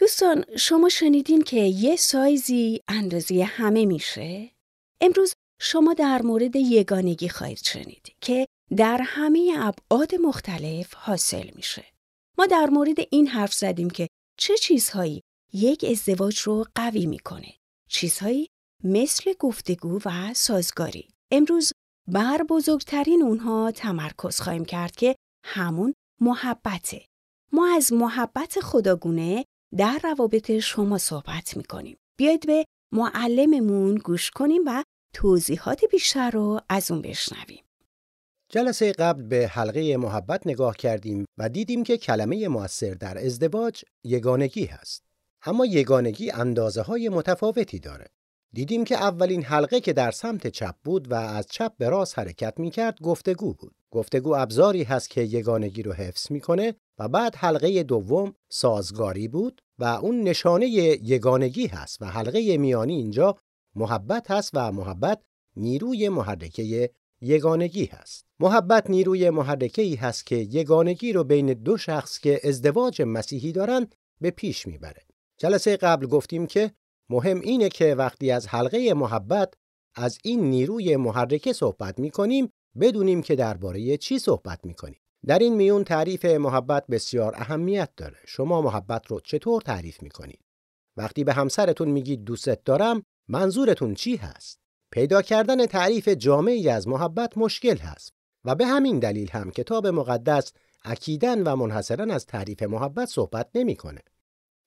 دوستان شما شنیدین که یه سایزی اندازی همه میشه؟ امروز شما در مورد یگانگی خواهید شنید که در همه ابعاد مختلف حاصل میشه. ما در مورد این حرف زدیم که چه چیزهایی یک ازدواج رو قوی می‌کنه. چیزهایی مثل گفتگو و سازگاری. امروز بر بزرگترین اونها تمرکز خواهیم کرد که همون محبته. ما از محبت خداگونه در روابط شما صحبت می‌کنیم. بیاید به معلممون گوش کنیم و توضیحات بیشتر رو از اون بشنویم. جلسه قبل به حلقه محبت نگاه کردیم و دیدیم که کلمه موثر در ازدواج یگانگی هست. اما یگانگی اندازه های متفاوتی داره. دیدیم که اولین حلقه که در سمت چپ بود و از چپ به راست حرکت می کرد گفتگو بود. گفتگو ابزاری هست که یگانگی رو حفظ می‌کنه و بعد حلقه دوم سازگاری بود و اون نشانه یگانگی هست و حلقه میانی اینجا محبت هست و محبت نیروی محرکه یگانگی هست. محبت نیروی محرکه ای هست که یگانگی رو بین دو شخص که ازدواج مسیحی دارن به پیش می‌بره. جلسه قبل گفتیم که مهم اینه که وقتی از حلقه محبت از این نیروی محرکه صحبت می‌کنیم بدونیم که درباره چی صحبت می‌کنیم. در این میون تعریف محبت بسیار اهمیت داره. شما محبت رو چطور تعریف می‌کنید؟ وقتی به همسرتون میگید دوستت دارم منظورتون چی هست؟ پیدا کردن تعریف جامعی از محبت مشکل هست و به همین دلیل هم کتاب مقدس اکیدن و منحصرا از تعریف محبت صحبت نمی‌کنه.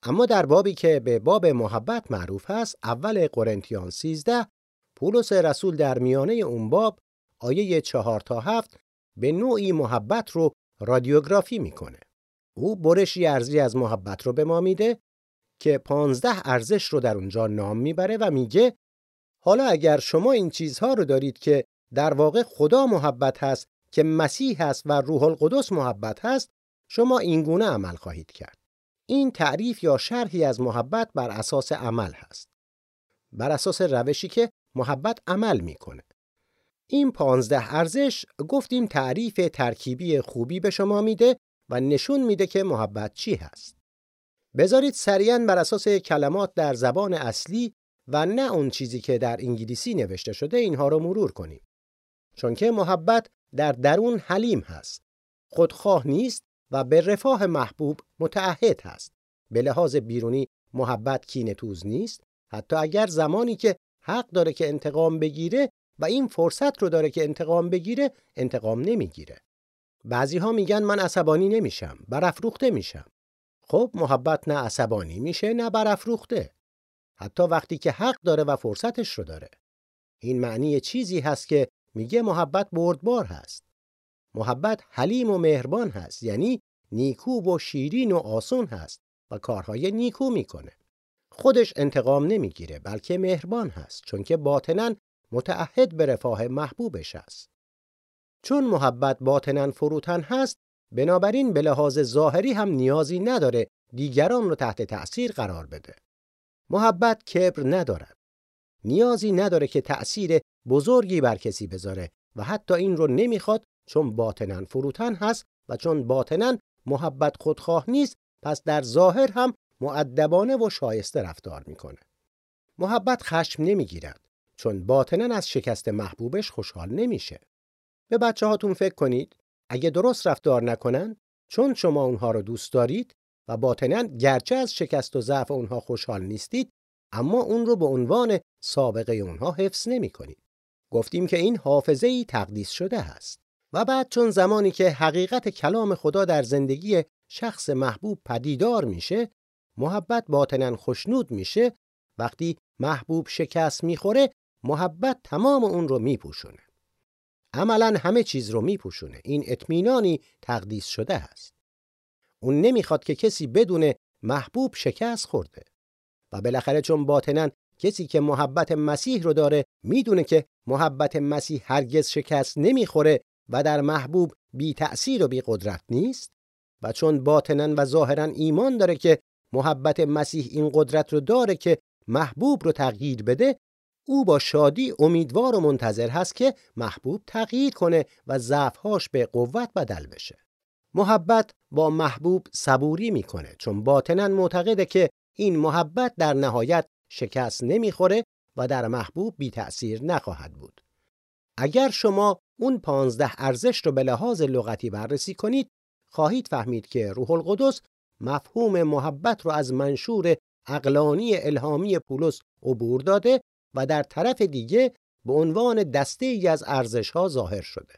اما در بابی که به باب محبت معروف هست اول قرنتیان 13 پولس رسول در میانه اون باب آیه چهار تا هفت به نوعی محبت رو رادیوگرافی می‌کنه. او برشی ارزی از محبت رو به ما میده که پانزده ارزش رو در اونجا نام می‌بره و میگه حالا اگر شما این چیزها رو دارید که در واقع خدا محبت هست که مسیح هست و روح القدس محبت هست شما اینگونه عمل خواهید کرد. این تعریف یا شرحی از محبت بر اساس عمل هست. بر اساس روشی که محبت عمل می‌کنه. این پانزده ارزش گفتیم تعریف ترکیبی خوبی به شما میده و نشون میده که محبت چی هست. بذارید سریعا بر اساس کلمات در زبان اصلی و نه اون چیزی که در انگلیسی نوشته شده اینها رو مرور کنیم. چون که محبت در درون حلیم هست. خودخواه نیست و به رفاه محبوب متعهد هست. به لحاظ بیرونی محبت کینتوز نیست حتی اگر زمانی که حق داره که انتقام بگیره و این فرصت رو داره که انتقام بگیره انتقام نمی‌گیره. بعضی ها میگن من عصبانی نمیشم برافروخته میشم. خب محبت نه عصبانی میشه نه برافروخته. حتی وقتی که حق داره و فرصتش رو داره. این معنی چیزی هست که میگه محبت بردبار هست. محبت حلیم و مهربان هست یعنی نیکو و شیرین و آسون هست و کارهای نیکو می‌کنه. خودش انتقام نمی‌گیره بلکه مهربان هست چون که باطنن متعهد به رفاه محبوبش است. چون محبت باطنن فروتن هست بنابراین به لحاظ ظاهری هم نیازی نداره دیگران رو تحت تأثیر قرار بده. محبت کبر ندارد. نیازی نداره که تأثیر بزرگی بر کسی بذاره و حتی این رو نمی‌خواد چون باطنن فروتن هست و چون باطنن محبت خودخواه نیست پس در ظاهر هم معدبانه و شایسته رفتار می‌کنه. محبت خشم نمی‌گیرد چون باطنن از شکست محبوبش خوشحال نمیشه. به بچه هاتون فکر کنید اگه درست رفتار نکنن چون شما اونها رو دوست دارید و باطنن گرچه از شکست و ضعف اونها خوشحال نیستید اما اون رو به عنوان سابقه اونها حفظ نمی کنید. گفتیم که این حافظه ای تقدیس شده است و بعد چون زمانی که حقیقت کلام خدا در زندگی شخص محبوب پدیدار میشه محبت باطنن خوشنود میشه وقتی محبوب شکست می‌خوره محبت تمام اون رو میپوشونه. عملا همه چیز رو میپوشونه. این اطمینانی تقدیس شده است. اون نمی‌خواد که کسی بدون محبوب شکست خورده. و بالاخره چون باطنا کسی که محبت مسیح رو داره می‌دونه که محبت مسیح هرگز شکست نمی‌خوره و در محبوب بی تأثیر و بی قدرت نیست. و چون باطنا و ظاهرا ایمان داره که محبت مسیح این قدرت رو داره که محبوب رو تغییر بده او با شادی امیدوار و منتظر هست که محبوب تغییر کنه و ضعفهاش به قوت بدل بشه. محبت با محبوب صبوری می‌کنه چون باطنا معتقده که این محبت در نهایت شکست نمی‌خوره و در محبوب بی تأثیر نخواهد بود. اگر شما اون پانزده ارزش رو به لحاظ لغتی بررسی کنید خواهید فهمید که روح القدس مفهوم محبت رو از منشور اقلانی الهامی پولس عبور داده و در طرف دیگه به عنوان دسته ای از ارزش ها ظاهر شده.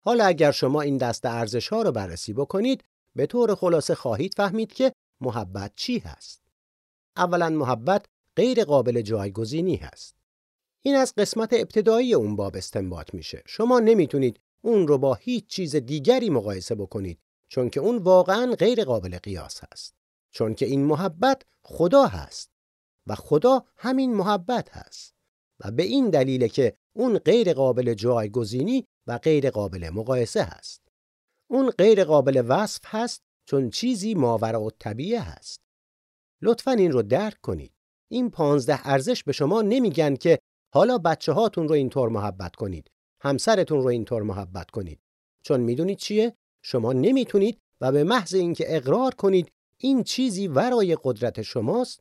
حالا اگر شما این دسته ارزش ها رو بررسی بکنید به طور خلاصه خواهید فهمید که محبت چی هست. اولا محبت غیر قابل جایگزینی هست. این از قسمت ابتدایی اون باب استنباط میشه. شما نمی‌تونید اون رو با هیچ چیز دیگری مقایسه بکنید چون که اون واقعا غیر قابل قیاس هست. چون که این محبت خدا هست و خدا همین محبت هست و به این دلیل که اون غیر قابل جایگزینی و غیر قابل مقایسه هست. اون غیر قابل وصف هست چون چیزی ماورا و طبیعه هست. لطفا این رو درک کنید. این پانزده ارزش به شما نمیگن که حالا بچه هاتون رو اینطور محبت کنید. همسرتون رو اینطور محبت کنید. چون می‌دونید چیه؟ شما نمی‌تونید و به محض اینکه اقرار کنید این چیزی ورای قدرت شماست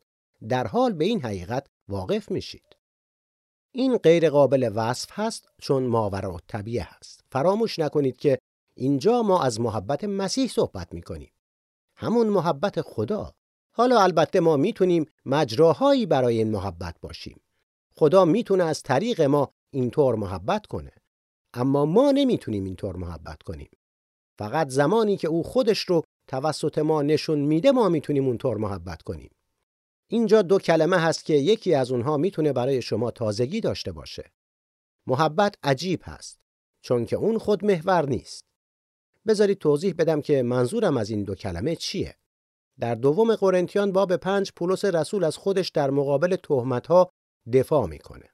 در حال به این حقیقت واقف میشید. این غیر قابل وصف هست چون ماورا طبیعه هست. فراموش نکنید که اینجا ما از محبت مسیح صحبت می‌کنیم. همون محبت خدا. حالا البته ما می‌تونیم مجراهایی برای این محبت باشیم. خدا می‌تونه از طریق ما اینطور محبت کنه. اما ما نمی‌تونیم اینطور محبت کنیم. فقط زمانی که او خودش رو توسط ما نشون میده ما می‌تونیم اونطور محبت کنیم. اینجا دو کلمه هست که یکی از اونها می‌تونه برای شما تازگی داشته باشه. محبت عجیب هست چون که اون خود محور نیست. بذارید توضیح بدم که منظورم از این دو کلمه چیه. در دوم قرنتیان باب پنج پولس رسول از خودش در مقابل تهمتها دفاع می‌کنه.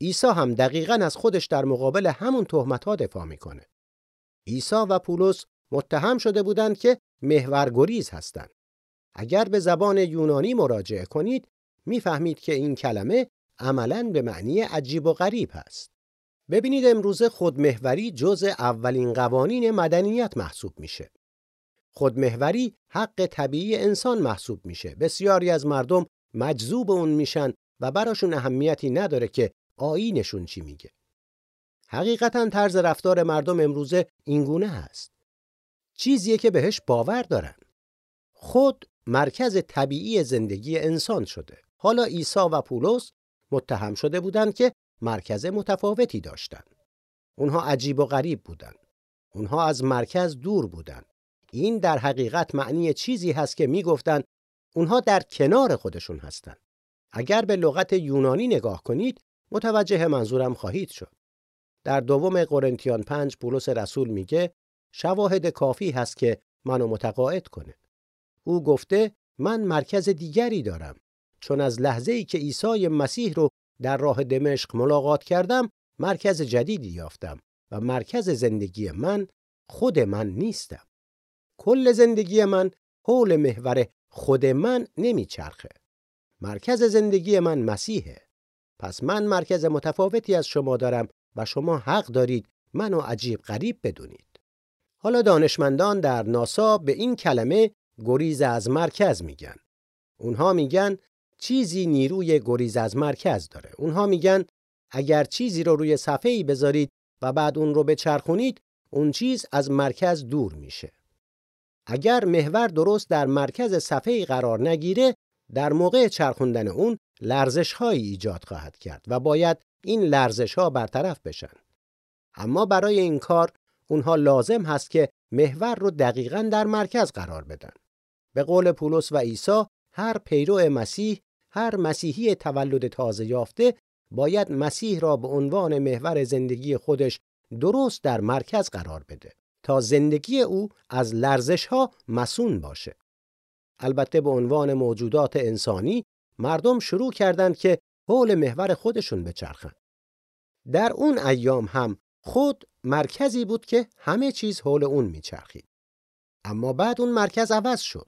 عیسی هم دقیقا از خودش در مقابل همون تهمتها دفاع می‌کنه. عیسی و پولس متهم شده بودند که محورگریز هستند. اگر به زبان یونانی مراجعه کنید می‌فهمید که این کلمه عملا به معنی عجیب و غریب هست. ببینید امروزه خودمهوری جز اولین قوانین مدنیت محسوب میشه. خودمهوری حق طبیعی انسان محسوب میشه. بسیاری از مردم مجذوب اون میشن و براشون اهمیتی نداره که آیینشون چی میگه. حقیقتا طرز رفتار مردم امروزه اینگونه هست. چیزیه که بهش باور دارن. خود مرکز طبیعی زندگی انسان شده. حالا عیسی و پولس متهم شده بودند که مرکز متفاوتی داشتند. اونها عجیب و غریب بودند. اونها از مرکز دور بودند. این در حقیقت معنی چیزی هست که می‌گفتند اونها در کنار خودشون هستند. اگر به لغت یونانی نگاه کنید متوجه منظورم خواهید شد. در دوم قرنتیان 5 پولس رسول میگه شواهد کافی هست که منو متقاعد کنه. او گفته من مرکز دیگری دارم چون از لحظه ای که عیسی مسیح رو در راه دمشق ملاقات کردم مرکز جدیدی یافتم و مرکز زندگی من خود من نیستم. کل زندگی من حول محور خود من نمیچرخه. مرکز زندگی من مسیحه. پس من مرکز متفاوتی از شما دارم و شما حق دارید منو عجیب غریب بدونید. حالا دانشمندان در ناسا به این کلمه گریز از مرکز میگن. اونها میگن چیزی نیروی گریز از مرکز داره. اونها میگن اگر چیزی رو روی صفحه ای بذارید و بعد اون رو بچرخونید اون چیز از مرکز دور میشه. اگر محور درست در مرکز صفحه قرار نگیره در موقع چرخوندن اون لرزش هایی ایجاد خواهد کرد و باید این لرزش ها برطرف بشن. اما برای این کار اونها لازم هست که محور رو دقیقا در مرکز قرار بدن. به قول پولس و عیسی هر پیرو مسیح هر مسیحی تولد تازه یافته باید مسیح را به عنوان محور زندگی خودش درست در مرکز قرار بده تا زندگی او از لرزش ها مسون باشه. البته به عنوان موجودات انسانی مردم شروع کردند که حول محور خودشون بچرخند. در اون ایام هم خود مرکزی بود که همه چیز حول اون میچرخید. اما بعد اون مرکز عوض شد.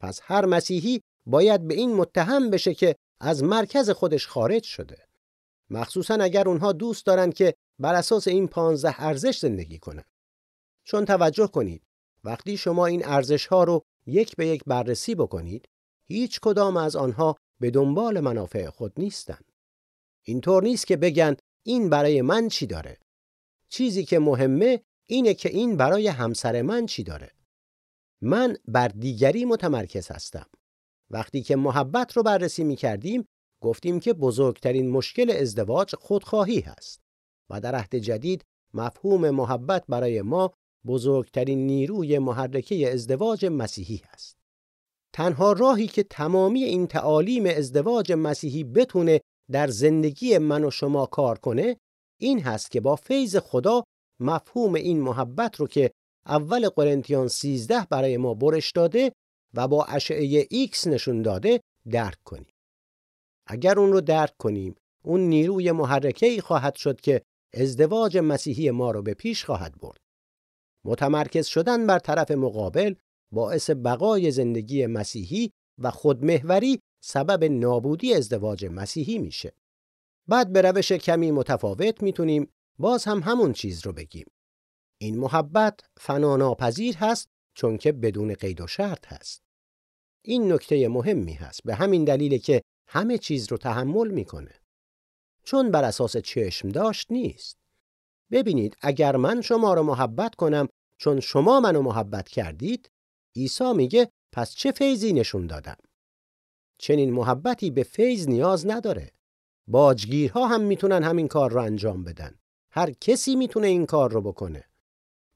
پس هر مسیحی باید به این متهم بشه که از مرکز خودش خارج شده. مخصوصا اگر اونها دوست دارن که بر اساس این پانزده ارزش زندگی کنن. چون توجه کنید وقتی شما این ارزش ها رو یک به یک بررسی بکنید هیچ کدام از آنها به دنبال منافع خود نیستند. اینطور نیست که بگن این برای من چی داره. چیزی که مهمه اینه که این برای همسر من چی داره. من بر دیگری متمرکز هستم. وقتی که محبت رو بررسی می کردیم گفتیم که بزرگترین مشکل ازدواج خودخواهی هست و در عهد جدید مفهوم محبت برای ما بزرگترین نیروی محرکه ازدواج مسیحی است. تنها راهی که تمامی این تعالیم ازدواج مسیحی بتونه در زندگی من و شما کار کنه این هست که با فیض خدا مفهوم این محبت رو که اول قرنتیان 13 برای ما برش داده و با اشعه ایکس نشون داده درک کنیم. اگر اون رو درک کنیم اون نیروی محرکه ای خواهد شد که ازدواج مسیحی ما رو به پیش خواهد برد. متمرکز شدن بر طرف مقابل باعث بقای زندگی مسیحی و خودمهوری سبب نابودی ازدواج مسیحی میشه. بعد به روش کمی متفاوت می‌تونیم باز هم همون چیز رو بگیم. این محبت فناناپذیر هست چون که بدون قید و شرط هست. این نکته مهمی هست به همین دلیل که همه چیز رو تحمل می‌کنه. چون بر اساس چشم داشت نیست. ببینید اگر من شما رو محبت کنم چون شما منو محبت کردید عیسی میگه پس چه فیضی نشون دادم چنین محبتی به فیض نیاز نداره باجگیرها هم می‌تونن همین کار رو انجام بدن هر کسی می‌تونه این کار رو بکنه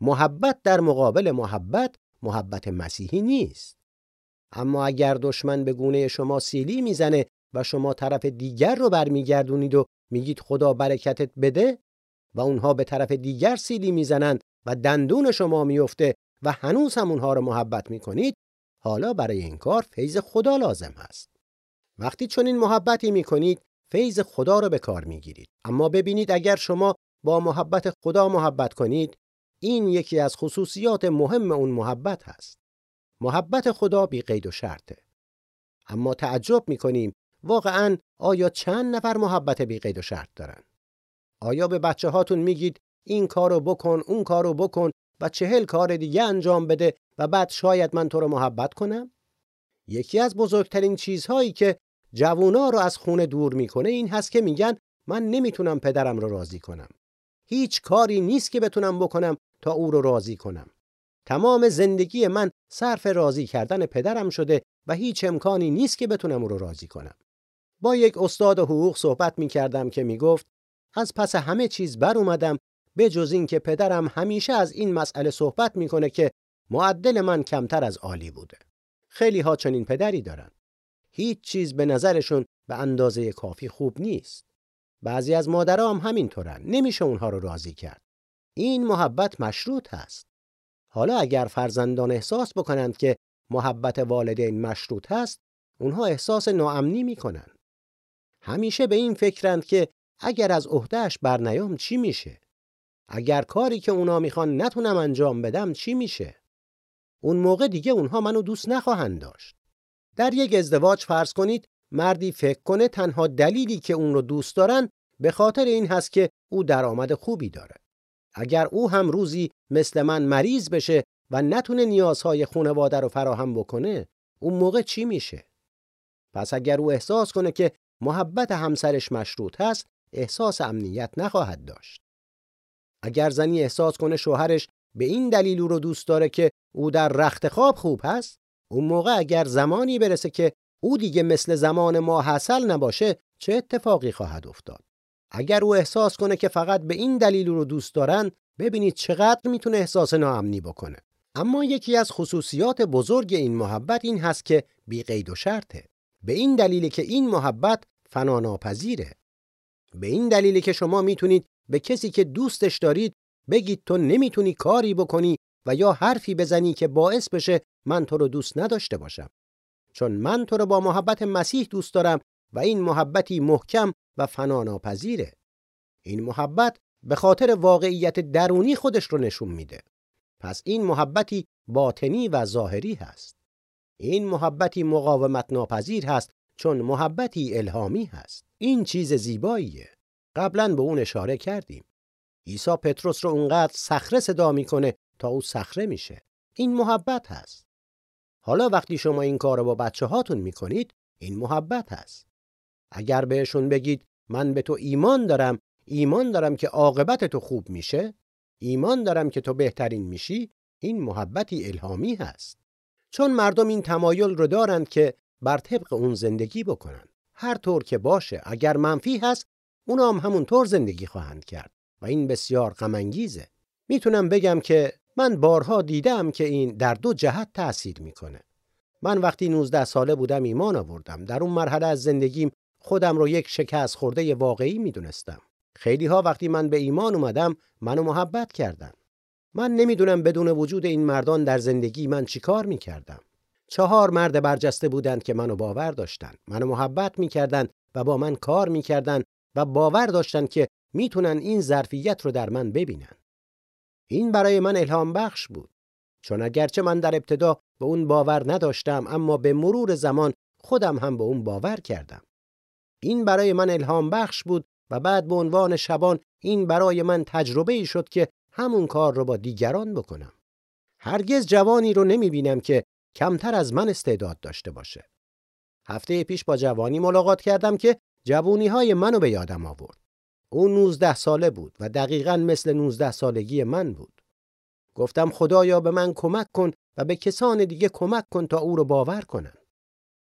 محبت در مقابل محبت محبت مسیحی نیست. اما اگر دشمن به گونه شما سیلی می‌زنه و شما طرف دیگر رو برمیگردونید و میگید خدا برکتت بده و اونها به طرف دیگر سیلی می‌زنند و دندون شما میفته و هنوز هم اونها رو محبت می‌کنید حالا برای این کار فیض خدا لازم هست. وقتی چنین محبتی می‌کنید فیض خدا رو به کار می‌گیرید. اما ببینید اگر شما با محبت خدا محبت کنید این یکی از خصوصیات مهم اون محبت هست. محبت خدا بی قید و شرطه. اما تعجب می‌کنیم واقعا آیا چند نفر محبت بی قید و شرط دارن؟ آیا به بچه هاتون میگید این کارو بکن اون کارو بکن و چهل کار دیگه انجام بده و بعد شاید من تو رو محبت کنم؟ یکی از بزرگترین چیزهایی که جوونا رو از خونه دور می‌کنه این هست که میگن من نمی‌تونم پدرم رو راضی کنم. هیچ کاری نیست که بتونم بکنم تا او رو راضی کنم تمام زندگی من صرف راضی کردن پدرم شده و هیچ امکانی نیست که بتونم او رو راضی کنم با یک استاد حقوق صحبت می‌کردم که می‌گفت از پس همه چیز بر اومدم به جز این که پدرم همیشه از این مسئله صحبت می‌کنه که معدل من کمتر از عالی بوده. خیلی ها چنین پدری دارن. هیچ چیز به نظرشون به اندازه کافی خوب نیست. بعضی از مادرها هم همینطورن. نمیشه اونها رو راضی کرد. این محبت مشروط هست. حالا اگر فرزندان احساس بکنند که محبت والدین مشروط هست، اونها احساس ناامنی می‌کنن. همیشه به این فکرند که اگر از عهدهش برنیام چی میشه؟ اگر کاری که اونا می‌خوان نتونم انجام بدم چی میشه؟ اون موقع دیگه اونها منو دوست نخواهند داشت. در یک ازدواج فرض کنید مردی فکر کنه تنها دلیلی که اون رو دوست دارن به خاطر این هست که او درآمد خوبی داره. اگر او هم روزی مثل من مریض بشه و نتونه نیازهای خانواده رو فراهم بکنه، اون موقع چی میشه؟ پس اگر او احساس کنه که محبت همسرش مشروط هست، احساس امنیت نخواهد داشت. اگر زنی احساس کنه شوهرش به این دلیل او رو دوست داره که او در رخت خواب خوب هست اون موقع اگر زمانی برسه که او دیگه مثل زمان ما حاصل نباشه چه اتفاقی خواهد افتاد اگر او احساس کنه که فقط به این دلیل رو دوست دارن ببینید چقدر می‌تونه احساس ناامنی بکنه. اما یکی از خصوصیات بزرگ این محبت این هست که بی قید و شرطه. به این دلیلی که این محبت فناناپذیره. به این دلیلی که شما می‌تونید به کسی که دوستش دارید بگید تو نمی‌تونی کاری بکنی و یا حرفی بزنی که باعث بشه من تو رو دوست نداشته باشم. چون من تو رو با محبت مسیح دوست دارم و این محبتی محکم و فناناپذیره. این محبت به خاطر واقعیت درونی خودش رو نشون میده. پس این محبتی باطنی و ظاهری هست. این محبتی مقاومت ناپذیر هست چون محبتی الهامی هست. این چیز زیباییه. قبلا به اون اشاره کردیم. عیسی پتروس رو اونقدر صخره صدا می‌کنه تا او صخره میشه. این محبت هست. حالا وقتی شما این کار رو با بچه هاتون می‌کنید این محبت هست. اگر بهشون بگید من به تو ایمان دارم ایمان دارم که عاقبت تو خوب میشه ایمان دارم که تو بهترین میشی این محبتی الهامی هست. چون مردم این تمایل رو دارند که بر طبق اون زندگی بکنن. هر طور که باشه اگر منفی هست اونا هم همونطور زندگی خواهند کرد و این بسیار غمانگیزه. می‌تونم بگم که من بارها دیدم که این در دو جهت تأثیر می‌کنه. من وقتی 19 ساله بودم ایمان آوردم. در اون مرحله از زندگیم خودم رو یک شکست خورده واقعی می‌دونستم. خیلی ها وقتی من به ایمان اومدم منو محبت کردن. من نمی‌دونم بدون وجود این مردان در زندگی من چیکار می‌کردم. چهار مرد برجسته بودند که منو باور داشتند منو محبت می‌کردند و با من کار می‌کردند و باور داشتند که می‌تونن این ظرفیت رو در من ببینن. این برای من الهام بخش بود. چون اگرچه من در ابتدا به اون باور نداشتم اما به مرور زمان خودم هم به اون باور کردم. این برای من الهام بخش بود و بعد به عنوان شبان این برای من تجربه ای شد که همون کار رو با دیگران بکنم. هرگز جوانی رو نمی بینم که کمتر از من استعداد داشته باشه. هفته پیش با جوانی ملاقات کردم که جوونی های منو به یادم آورد. او 19 ساله بود و دقیقا مثل 19 سالگی من بود. گفتم خدایا به من کمک کن و به کسان دیگه کمک کن تا او رو باور کنن.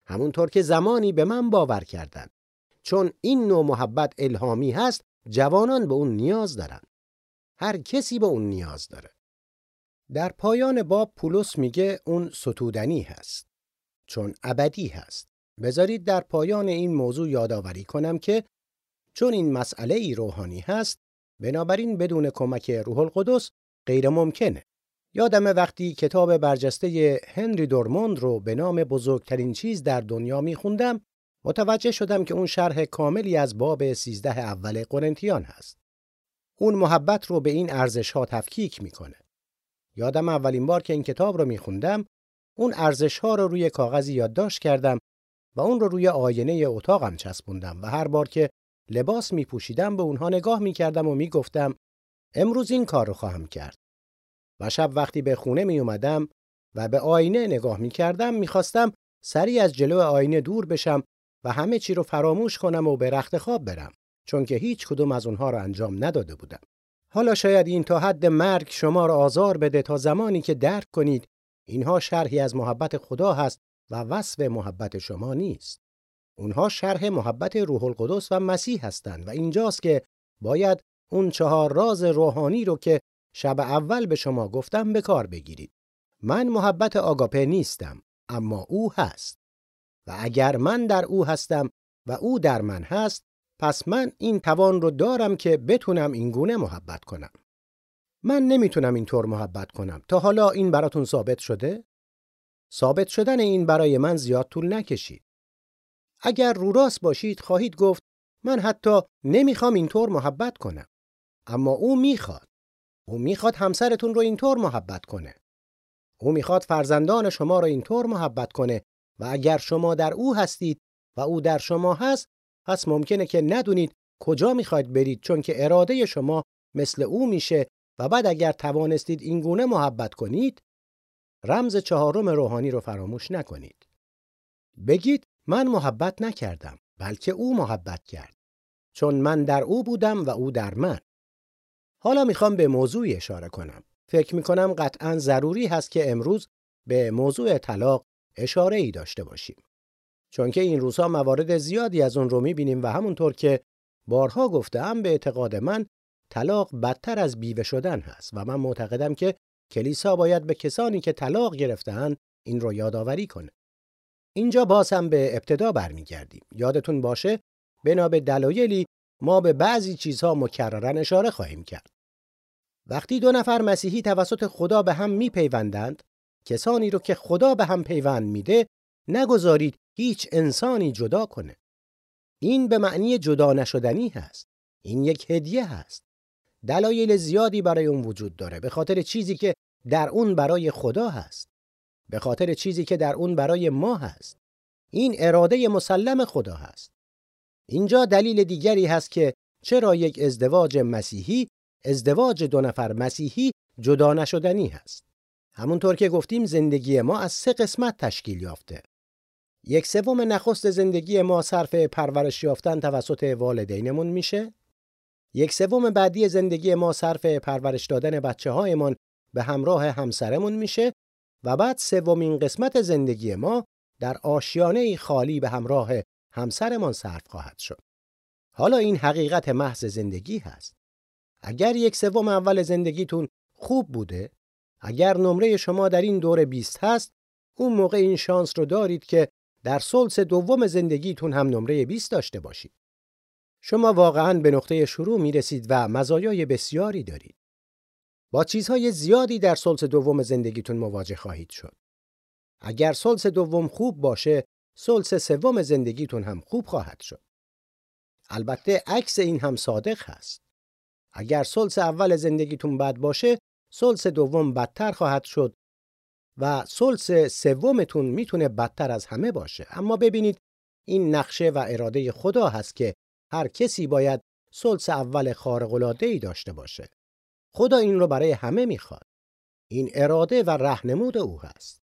همونطور که زمانی به من باور کردند چون این نوع محبت الهامی هست جوانان به اون نیاز دارن. هر کسی به اون نیاز داره. در پایان باب پولس میگه اون ستودنی هست چون ابدی هست. بذارید در پایان این موضوع یادآوری کنم که چون این مسئله ای روحانی هست بنابراین بدون کمک روح القدس غیر ممکنه. یادم وقتی کتاب برجسته هنری دورموند رو به نام بزرگترین چیز در دنیا میخوندم متوجه شدم که اون شرح کاملی از باب 13 اول قرنتیان هست. اون محبت رو به این ارزش ها تفکیک می‌کنه. یادم اولین بار که این کتاب رو میخوندم اون ارزش ها رو روی کاغذی یادداشت کردم و اون رو روی آینه اتاقم چسبوندم و هر بار که لباس میپوشیدم به اونها نگاه می‌کردم و می‌گفتم امروز این کار رو خواهم کرد. و شب وقتی به خونه می اومدم و به آینه نگاه می کردم سریع از جلو آینه دور بشم و همه چی رو فراموش کنم و به رخت خواب برم چون که هیچ کدوم از اونها رو انجام نداده بودم. حالا شاید این تا حد مرگ شما را آزار بده تا زمانی که درک کنید اینها شرحی از محبت خدا هست و وصف محبت شما نیست. اونها شرح محبت روح القدس و مسیح هستند و اینجاست که باید اون چهار راز روحانی رو که شب اول به شما گفتم به کار بگیرید. من محبت آگاپه نیستم اما او هست. و اگر من در او هستم و او در من هست پس من این توان رو دارم که بتونم این گونه محبت کنم. من نمی‌تونم اینطور محبت کنم. تا حالا این براتون ثابت شده؟ ثابت شدن این برای من زیاد طول نکشید. اگر رو راست باشید خواهید گفت من حتی نمی‌خوام اینطور محبت کنم. اما او می‌خواد. او می‌خواد همسرتون رو اینطور محبت کنه. او می‌خواد فرزندان شما رو اینطور محبت کنه و اگر شما در او هستید و او در شما هست پس ممکنه که ندونید کجا می‌خواید برید چون که اراده شما مثل او میشه و بعد اگر توانستید این گونه محبت کنید رمز چهارم روحانی رو فراموش نکنید. بگید من محبت نکردم بلکه او محبت کرد چون من در او بودم و او در من. حالا می‌خوام به موضوع اشاره کنم. فکر می‌کنم قطعا ضروری هست که امروز به موضوع طلاق اشاره ای داشته باشیم. چون که این روزها موارد زیادی از اون رو می‌بینیم و همونطور که بارها گفتم به اعتقاد من طلاق بدتر از بیوه شدن هست و من معتقدم که کلیسا باید به کسانی که طلاق گرفتهاند این رو یادآوری کنه. اینجا باز هم به ابتدا برمیگردیم. یادتون باشه بنا به دلایلی ما به بعضی چیزها مکررن اشاره خواهیم کرد. وقتی دو نفر مسیحی توسط خدا به هم میپیوندند کسانی رو که خدا به هم پیوند میده نگذارید هیچ انسانی جدا کنه. این به معنی جدا نشدنی هست. این یک هدیه هست. دلایل زیادی برای اون وجود داره به خاطر چیزی که در اون برای خدا هست. به خاطر چیزی که در اون برای ما هست. این اراده مسلم خدا هست. اینجا دلیل دیگری هست که چرا یک ازدواج مسیحی ازدواج دو نفر مسیحی جدا نشدنی هست. همونطور که گفتیم زندگی ما از سه قسمت تشکیل یافته. یک سوم نخست زندگی ما صرف پرورش یافتن توسط والدینمون میشه. یک سوم بعدی زندگی ما صرف پرورش دادن بچه هایمان به همراه همسرمون میشه و بعد سومین قسمت زندگی ما در آشیانه خالی به همراه همسرمان صرف خواهد شد. حالا این حقیقت محض زندگی هست. اگر یک سوم اول زندگیتون خوب بوده، اگر نمره شما در این دور 20 هست، اون موقع این شانس رو دارید که در سلس دوم زندگیتون هم نمره 20 داشته باشید. شما واقعا به نقطه شروع می رسید و مزایای بسیاری دارید. با چیزهای زیادی در سلس دوم زندگیتون مواجه خواهید شد. اگر سلس دوم خوب باشه، سلس سوم زندگیتون هم خوب خواهد شد. البته عکس این هم صادق هست. اگر سلس اول زندگیتون بد باشه، سلس دوم بدتر خواهد شد و سلس سومتون می‌تونه بدتر از همه باشه. اما ببینید این نقشه و اراده خدا هست که هر کسی باید سلس اول خارق ای داشته باشه. خدا این رو برای همه می‌خواد. این اراده و رهنمود او هست.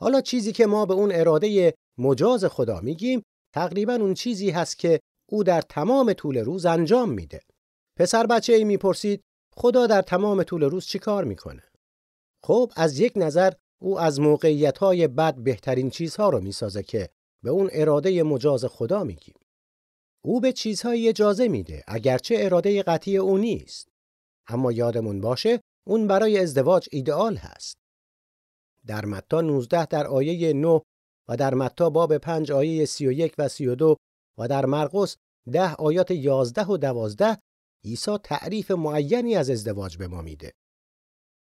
حالا چیزی که ما به اون اراده مجاز خدا میگیم تقریبا اون چیزی هست که او در تمام طول روز انجام میده. پسر بچه ای می‌پرسید خدا در تمام طول روز چی کار می‌کنه؟ خب از یک نظر او از موقعیت های بد بهترین چیزها رو می‌سازه که به اون اراده مجاز خدا میگیم. او به چیزهایی اجازه میده اگرچه اراده قطعی او نیست. اما یادمون باشه اون برای ازدواج ایدئال هست. در متا 19 در آیه 9 و در متا باب 5 آیه 31 و 32 و در مرقس 10 آیات 11 و 12 عیسی تعریف معینی از ازدواج به ما میده.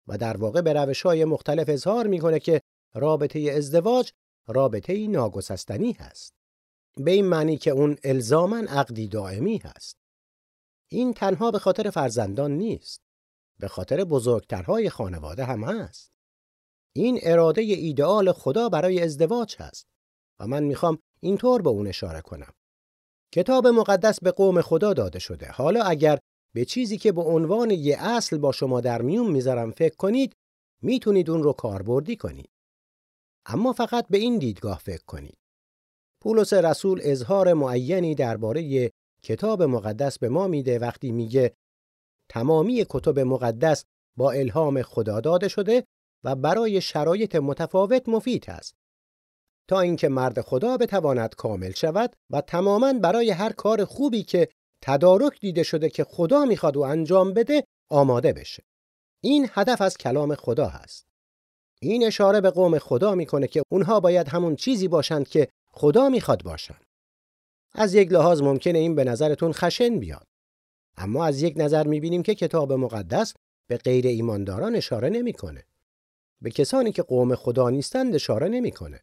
و در واقع به روش های مختلف اظهار می‌کنه که رابطه ازدواج رابطه ناگسستنی هست. به این معنی که اون الزامن عقدی دائمی هست. این تنها به خاطر فرزندان نیست به خاطر بزرگترهای خانواده هم هست. این اراده ایدئال خدا برای ازدواج هست و من می‌خوام اینطور به اون اشاره کنم. کتاب مقدس به قوم خدا داده شده. حالا اگر به چیزی که به عنوان یه اصل با شما در میون می‌ذارم فکر کنید می‌تونید اون رو کاربردی کنید. اما فقط به این دیدگاه فکر کنید. پولس رسول اظهار معینی درباره کتاب مقدس به ما میده وقتی میگه تمامی کتب مقدس با الهام خدا داده شده و برای شرایط متفاوت مفید است. تا اینکه مرد خدا بتواند کامل شود و تماما برای هر کار خوبی که تدارک دیده شده که خدا می‌خواد و انجام بده آماده بشه. این هدف از کلام خدا هست. این اشاره به قوم خدا می‌کنه که اونها باید همون چیزی باشند که خدا می‌خواد باشند. از یک لحاظ ممکنه این به نظرتون خشن بیاد. اما از یک نظر می‌بینیم که کتاب مقدس به غیر ایمانداران اشاره نمی‌کنه. به کسانی که قوم خدا نیستند اشاره نمی‌کنه.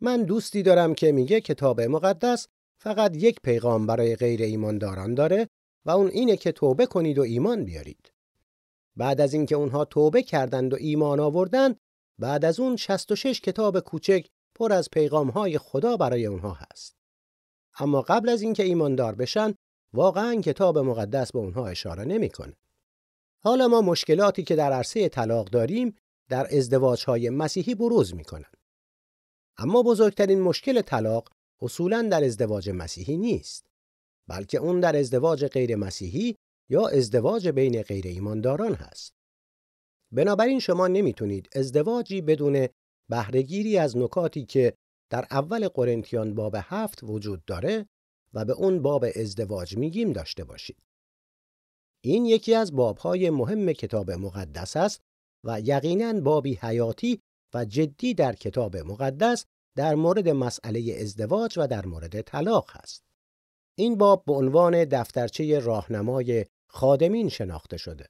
من دوستی دارم که میگه کتاب مقدس فقط یک پیغام برای غیر ایمانداران داره و اون اینه که توبه کنید و ایمان بیارید. بعد از اینکه اونها توبه کردند و ایمان آوردن، بعد از اون 66 کتاب کوچک پر از پیغامهای خدا برای اونها هست. اما قبل از اینکه ایماندار بشن، واقعا کتاب مقدس به اونها اشاره نمی‌کنه. حالا ما مشکلاتی که در عرصه طلاق داریم در ازدواجهای مسیحی بروز می‌کنن. اما بزرگترین مشکل طلاق اصولا در ازدواج مسیحی نیست بلکه اون در ازدواج غیر مسیحی یا ازدواج بین غیر ایمانداران هست بنابراین شما نمی‌تونید ازدواجی بدون بهرهگیری از نکاتی که در اول قرنتیان باب هفت وجود داره و به اون باب ازدواج میگیم داشته باشید. این یکی از بابهای مهم کتاب مقدس است و یقیناً بابی حیاتی و جدی در کتاب مقدس در مورد مسئله ازدواج و در مورد طلاق هست. این باب به عنوان دفترچه راهنمای خادمین شناخته شده.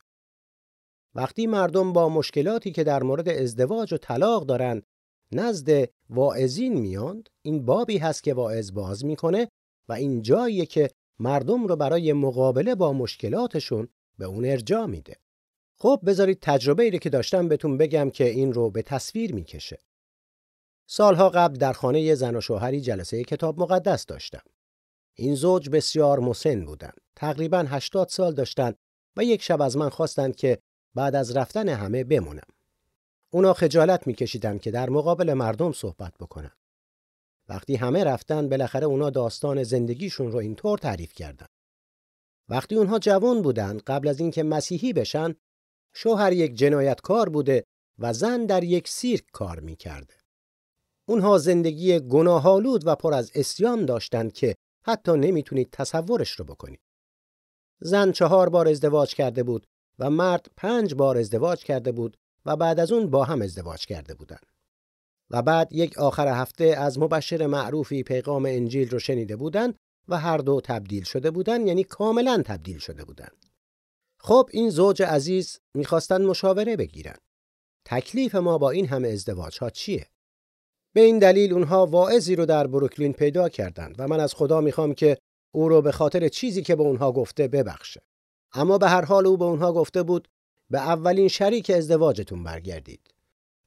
وقتی مردم با مشکلاتی که در مورد ازدواج و طلاق دارند نزد واعظین میاند این بابی هست که واعظ باز می‌کنه و این جاییه که مردم رو برای مقابله با مشکلاتشون به اون ارجاع میده. خب بذارید تجربه ای که داشتم بهتون بگم که این رو به تصویر می‌کشه. سالها قبل در خانه زن و شوهری جلسه کتاب مقدس داشتم. این زوج بسیار مسن بودند. تقریبا 80 سال داشتند و یک شب از من خواستند که بعد از رفتن همه بمونم. اونا خجالت میکشیدن که در مقابل مردم صحبت بکنن. وقتی همه رفتن بالاخره اونا داستان زندگیشون رو اینطور تعریف کردن. وقتی اونها جوان بودن قبل از اینکه مسیحی بشن شوهر یک جنایتکار بوده و زن در یک سیرک کار می‌کرده. اونها زندگی گناهالود و پر از اسیان داشتند که حتی نمی‌تونید تصورش رو بکنید. زن چهار بار ازدواج کرده بود و مرد پنج بار ازدواج کرده بود و بعد از اون با هم ازدواج کرده بودند. و بعد یک آخر هفته از مبشر معروفی پیغام انجیل رو شنیده بودند و هر دو تبدیل شده بودند یعنی کاملا تبدیل شده بودند. خب این زوج عزیز می‌خواستن مشاوره بگیرن. تکلیف ما با این همه ازدواج ها چیه؟ به این دلیل اونها واعظی رو در بروکلین پیدا کردند و من از خدا می‌خوام که او رو به خاطر چیزی که به اونها گفته ببخشه. اما به هر حال او به اونها گفته بود به اولین شریک ازدواجتون برگردید.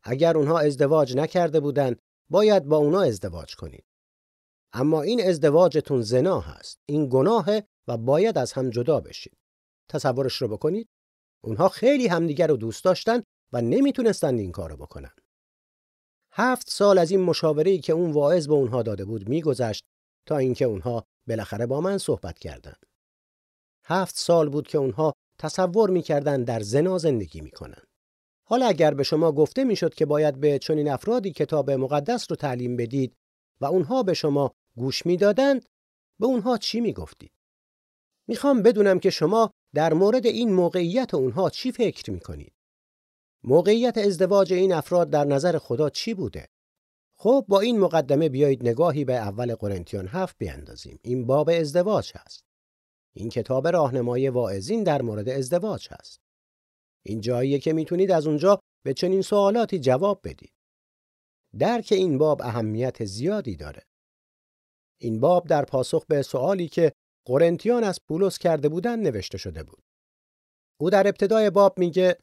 اگر اونها ازدواج نکرده بودند، باید با اونها ازدواج کنید. اما این ازدواجتون زنا هست. این گناهه و باید از هم جدا بشید. تصورش رو بکنید. اونها خیلی همدیگر رو دوست داشتن و نمی‌تونستند این کارو بکنن. هفت سال از این مشاوره‌ای که اون واعظ به اونها داده بود میگذشت تا اینکه اونها بالاخره با من صحبت کردند. هفت سال بود که اونها تصور می‌کردند در زنا زندگی می‌کنن. حالا اگر به شما گفته می‌شد که باید به چنین افرادی کتاب مقدس رو تعلیم بدید و اونها به شما گوش می‌دادند به اونها چی می‌گفتید؟ می‌خوام بدونم که شما در مورد این موقعیت اونها چی فکر می‌کنید؟ موقعیت ازدواج این افراد در نظر خدا چی بوده؟ خب با این مقدمه بیایید نگاهی به اول قرنتیان هفت بیاندازیم. این باب ازدواج هست. این کتاب راهنمای واعظین در مورد ازدواج هست. این جاییه که می‌تونید از اونجا به چنین سوالاتی جواب بدید. درک این باب اهمیت زیادی داره. این باب در پاسخ به سوالی که قرنتیان از پولس کرده بودن نوشته شده بود. او در ابتدای باب میگه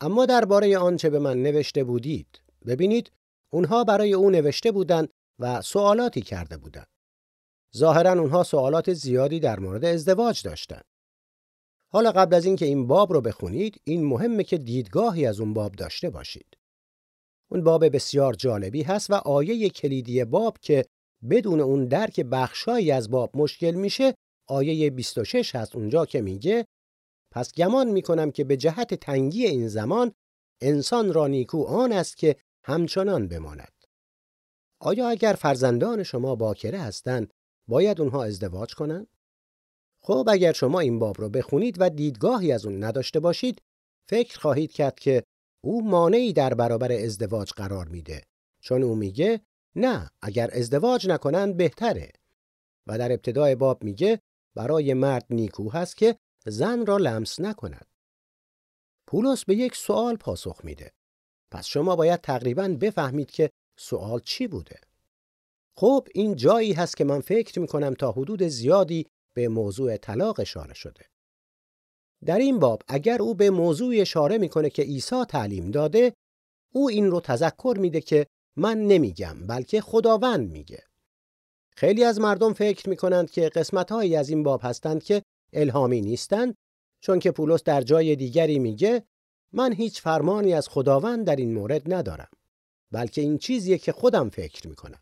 اما درباره آنچه به من نوشته بودید ببینید اونها برای او نوشته بودند و سوالاتی کرده بودند. ظاهرا اونها سوالات زیادی در مورد ازدواج داشتند. حالا قبل از اینکه این باب رو بخونید این مهمه که دیدگاهی از اون باب داشته باشید. اون باب بسیار جالبی هست و آیه کلیدی باب که بدون اون درک بخشایی از باب مشکل میشه آیه 26 هست اونجا که میگه پس گمان می‌کنم که به جهت تنگی این زمان انسان را نیکو آن است که همچنان بماند. آیا اگر فرزندان شما باکره هستند باید اونها ازدواج کنند؟ خب اگر شما این باب رو بخونید و دیدگاهی از اون نداشته باشید فکر خواهید کرد که او مانعی در برابر ازدواج قرار میده چون او میگه نه اگر ازدواج نکنند بهتره و در ابتدای باب میگه برای مرد نیکو هست که زن را لمس نکند. پولس به یک سوال پاسخ میده. پس شما باید تقریبا بفهمید که سوال چی بوده. خب این جایی هست که من فکر می‌کنم تا حدود زیادی به موضوع طلاق اشاره شده. در این باب اگر او به موضوع اشاره می‌کنه که عیسی تعلیم داده، او این رو تذکر میده که من نمیگم بلکه خداوند میگه. خیلی از مردم فکر می‌کنند که قسمتهایی از این باب هستند که الهامی نیستند چون که پولس در جای دیگری میگه من هیچ فرمانی از خداوند در این مورد ندارم بلکه این چیزیه که خودم فکر می‌کنم.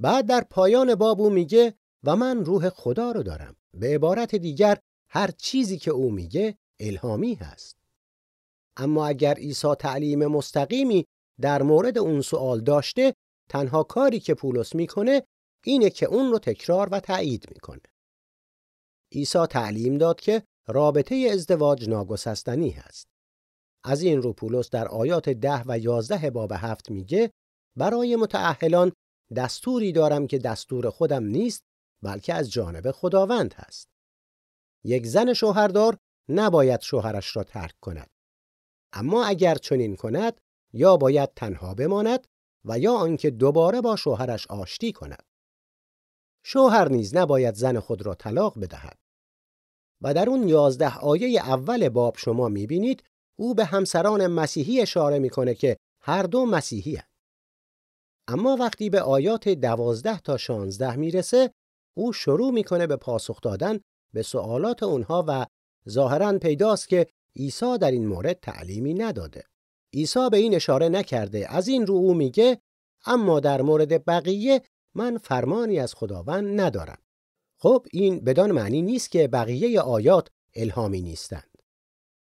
بعد در پایان بابو میگه و من روح خدا رو دارم. به عبارت دیگر هر چیزی که او میگه الهامی هست. اما اگر عیسی تعلیم مستقیمی در مورد اون سوال داشته تنها کاری که پولس می‌کنه اینه که اون رو تکرار و تایید می‌کنه. عیسی تعلیم داد که رابطه ازدواج ناگسستنی هست. از این رو پولس در آیات ده و یازده باب هفت میگه برای متعهلان دستوری دارم که دستور خودم نیست بلکه از جانب خداوند هست. یک زن شوهردار نباید شوهرش را ترک کند. اما اگر چنین کند یا باید تنها بماند و یا آنکه دوباره با شوهرش آشتی کند. شوهر نیز نباید زن خود را طلاق بدهد. و در اون یازده آیه اول باب شما می‌بینید او به همسران مسیحی اشاره می‌کنه که هر دو مسیحی هست. اما وقتی به آیات دوازده تا شانزده می‌رسه او شروع می‌کنه به پاسخ دادن به سوالات اونها و ظاهرا پیداست که عیسی در این مورد تعلیمی نداده. عیسی به این اشاره نکرده از این رو او میگه اما در مورد بقیه من فرمانی از خداوند ندارم خب این بدان معنی نیست که بقیه آیات الهامی نیستند.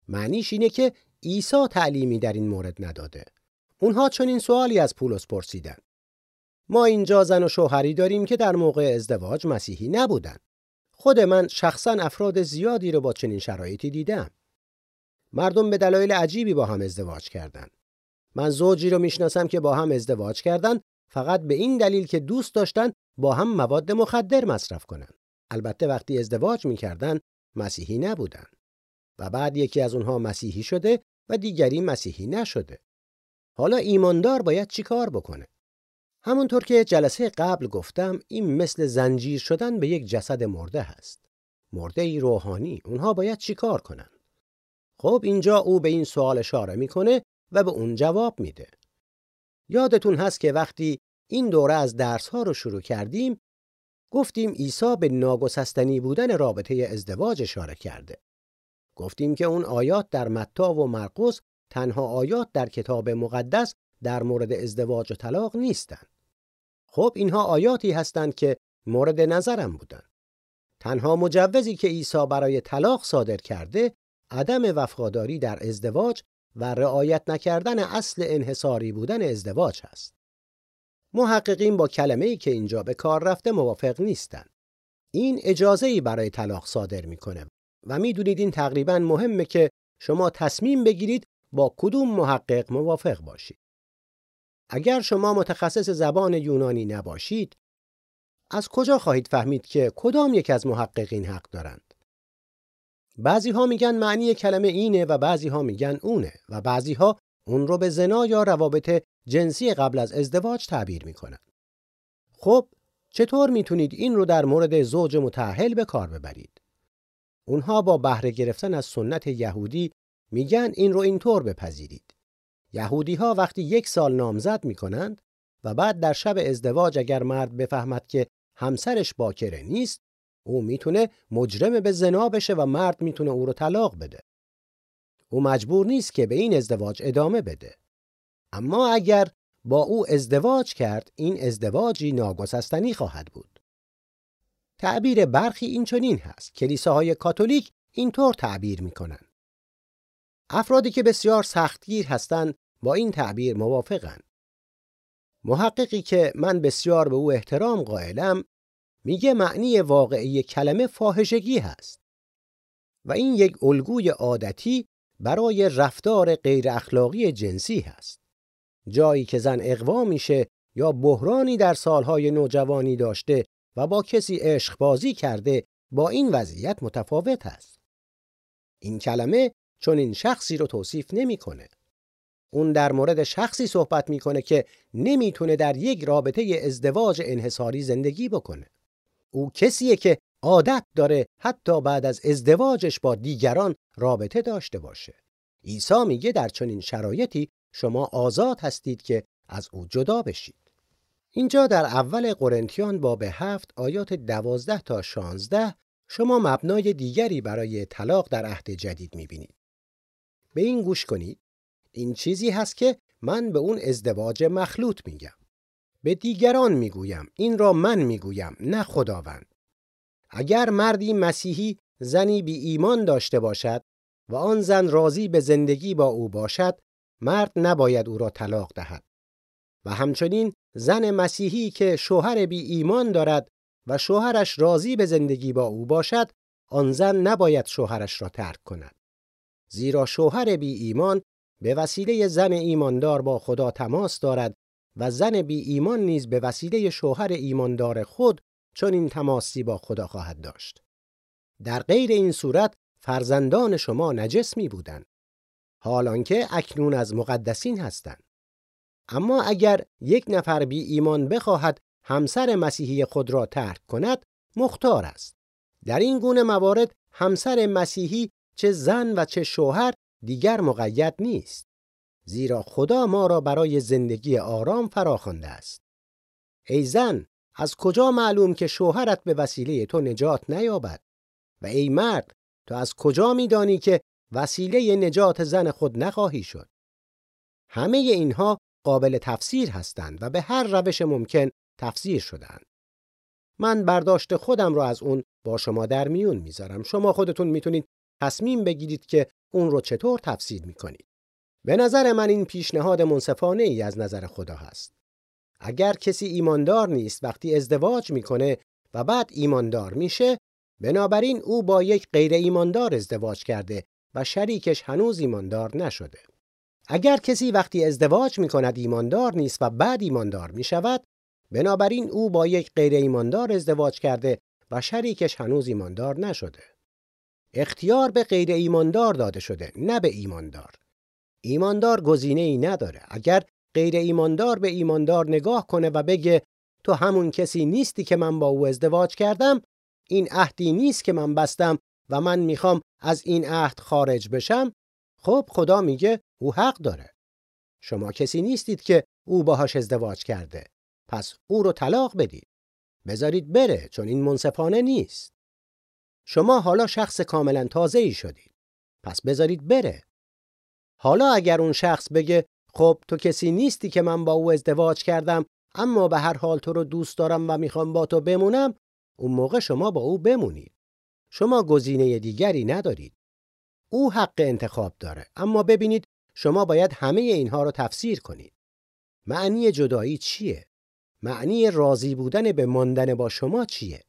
معنیش اینه که عیسی تعلیمی در این مورد نداده. اونها چون این سوالی از پولس پرسیدن ما اینجا زن و شوهری داریم که در موقع ازدواج مسیحی نبودن خود من شخصا افراد زیادی رو با چنین شرایطی دیدم. مردم به دلایل عجیبی با هم ازدواج کردند. من زوجی رو می‌شناسم که با هم ازدواج کردند فقط به این دلیل که دوست داشتن با هم مواد مخدر مصرف کنند. البته وقتی ازدواج می‌کردن مسیحی نبودن و بعد یکی از اونها مسیحی شده و دیگری مسیحی نشده. حالا ایماندار باید چیکار بکنه؟ همونطور که جلسه قبل گفتم این مثل زنجیر شدن به یک جسد مرده هست. مرده ای روحانی اونها باید چیکار کنن؟ خب اینجا او به این سوال اشاره می‌کنه و به اون جواب میده. یادتون هست که وقتی این دوره از درس ها رو شروع کردیم گفتیم عیسی به ناگسستنی بودن رابطه ازدواج اشاره کرده. گفتیم که اون آیات در متا و مرقس تنها آیات در کتاب مقدس در مورد ازدواج و طلاق نیستند. خب اینها آیاتی هستند که مورد نظرم بودن. تنها مجوزی که عیسی برای طلاق صادر کرده عدم وفاداری در ازدواج و رعایت نکردن اصل انحصاری بودن ازدواج هست. محققین با کلمه ای که اینجا به کار رفته موافق نیستند. این اجازه ای برای طلاق صادر می‌کنه و می‌دونید این تقریبا مهمه که شما تصمیم بگیرید با کدوم محقق موافق باشید. اگر شما متخصص زبان یونانی نباشید، از کجا خواهید فهمید که کدام یک از محققین حق دارند؟ بعضی ها میگن معنی کلمه اینه و بعضی ها میگن اونه و بعضی ها اون رو به زنا یا روابط جنسی قبل از ازدواج تعبیر می‌کنن. خب چطور می‌تونید این رو در مورد زوج متأهل به کار ببرید؟ اونها با بهره گرفتن از سنت یهودی میگن این رو اینطور بپذیرید. یهودی ها وقتی یک سال نامزد می‌کنند و بعد در شب ازدواج اگر مرد بفهمد که همسرش باکره نیست او می‌تونه مجرم به زنا بشه و مرد می‌تونه او رو طلاق بده. او مجبور نیست که به این ازدواج ادامه بده. اما اگر با او ازدواج کرد این ازدواجی ناگسستنی خواهد بود. تعبیر برخی این چنین هست. کلیساهای کاتولیک اینطور تعبیر می‌کنن. افرادی که بسیار سختگیر هستند با این تعبیر موافقند. محققی که من بسیار به او احترام قائلم میگه معنی واقعی کلمه فاحشگی هست و این یک الگوی عادتی برای رفتار غیر اخلاقی جنسی هست جایی که زن اقوا میشه یا بحرانی در سالهای نوجوانی داشته و با کسی عشق بازی کرده با این وضعیت متفاوت است این کلمه چون این شخصی رو توصیف نمی‌کنه. اون در مورد شخصی صحبت می‌کنه که نمی‌تونه در یک رابطه ازدواج انحصاری زندگی بکنه. او کسیه که عادت داره حتی بعد از ازدواجش با دیگران رابطه داشته باشه. عیسی میگه در چنین شرایطی شما آزاد هستید که از او جدا بشید. اینجا در اول قرنتیان باب هفت آیات دوازده تا شانزده شما مبنای دیگری برای طلاق در عهد جدید می‌بینید. به این گوش کنید. این چیزی هست که من به اون ازدواج مخلوط میگم. به دیگران می‌گویم این را من می‌گویم نه خداوند اگر مردی مسیحی زنی بی ایمان داشته باشد و آن زن راضی به زندگی با او باشد مرد نباید او را طلاق دهد و همچنین زن مسیحی که شوهر بی ایمان دارد و شوهرش راضی به زندگی با او باشد آن زن نباید شوهرش را ترک کند زیرا شوهر بی ایمان به وسیله زن ایماندار با خدا تماس دارد و زن بی ایمان نیز به وسیله شوهر ایماندار خود چون این تماسی با خدا خواهد داشت. در غیر این صورت فرزندان شما نجس می بودند. حال که اکنون از مقدسین هستند. اما اگر یک نفر بی ایمان بخواهد همسر مسیحی خود را ترک کند مختار است. در این گونه موارد همسر مسیحی چه زن و چه شوهر دیگر مقید نیست. زیرا خدا ما را برای زندگی آرام فراخوانده است. ای زن، از کجا معلوم که شوهرت به وسیله تو نجات نیابد؟ و ای مرد، تو از کجا میدانی که وسیله نجات زن خود نخواهی شد؟ همه اینها قابل تفسیر هستند و به هر روش ممکن تفسیر شدند. من برداشت خودم رو از اون با شما در میون می‌ذارم. شما خودتون می‌تونید تصمیم بگیرید که اون رو چطور تفسیر می‌کنید. به نظر من این پیشنهاد منصفانه ای از نظر خدا هست. اگر کسی ایماندار نیست وقتی ازدواج می‌کنه و بعد ایماندار میشه بنابراین او با یک غیر ایماندار ازدواج کرده و شریکش هنوز ایماندار نشده. اگر کسی وقتی ازدواج می کند ایماندار نیست و بعد ایماندار می شود بنابراین او با یک غیر ایماندار ازدواج کرده و شریکش هنوز ایماندار نشده. اختیار به غیر ایماندار داده شده نه به ایماندار. ایماندار گزینه ای نداره. اگر غیر ایماندار به ایماندار نگاه کنه و بگه تو همون کسی نیستی که من با او ازدواج کردم این عهدی نیست که من بستم و من می‌خوام از این عهد خارج بشم خب خدا میگه او حق داره. شما کسی نیستید که او باهاش ازدواج کرده. پس او رو طلاق بدید. بذارید بره چون این منصفانه نیست. شما حالا شخص کاملا تازه ای شدید. پس بذارید بره. حالا اگر اون شخص بگه خب تو کسی نیستی که من با او ازدواج کردم اما به هر حال تو رو دوست دارم و می‌خوام با تو بمونم اون موقع شما با او بمونید. شما گزینه دیگری ندارید. او حق انتخاب داره. اما ببینید شما باید همه اینها رو تفسیر کنید. معنی جدایی چیه؟ معنی راضی بودن به ماندن با شما چیه؟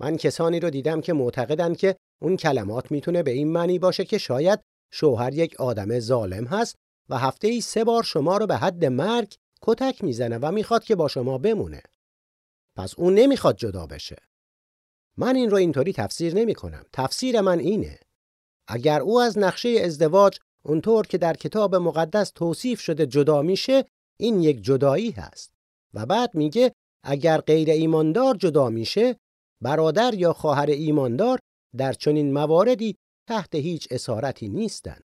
من کسانی رو دیدم که معتقدند که اون کلمات می‌تونه به این معنی باشه که شاید شوهر یک آدم ظالم هست و هفته ای سه بار شما رو به حد مرگ کتک می‌زنه و می‌خواد که با شما بمونه. پس اون نمی‌خواد جدا بشه. من این رو اینطوری تفسیر نمی کنم. تفسیر من اینه. اگر او از نقشه ازدواج اونطور که در کتاب مقدس توصیف شده جدا میشه این یک جدایی هست و بعد میگه اگر غیر ایماندار جدا میشه برادر یا خواهر ایماندار در چنین مواردی تحت هیچ اسارتی نیستند.